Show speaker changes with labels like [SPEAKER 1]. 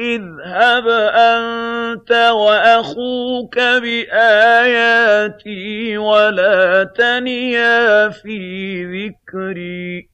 [SPEAKER 1] اذْهَبْ أَنتَ وَأَخُوكَ بِآيَاتِي وَلَا تَنِيَا فِي ذِكْرِي.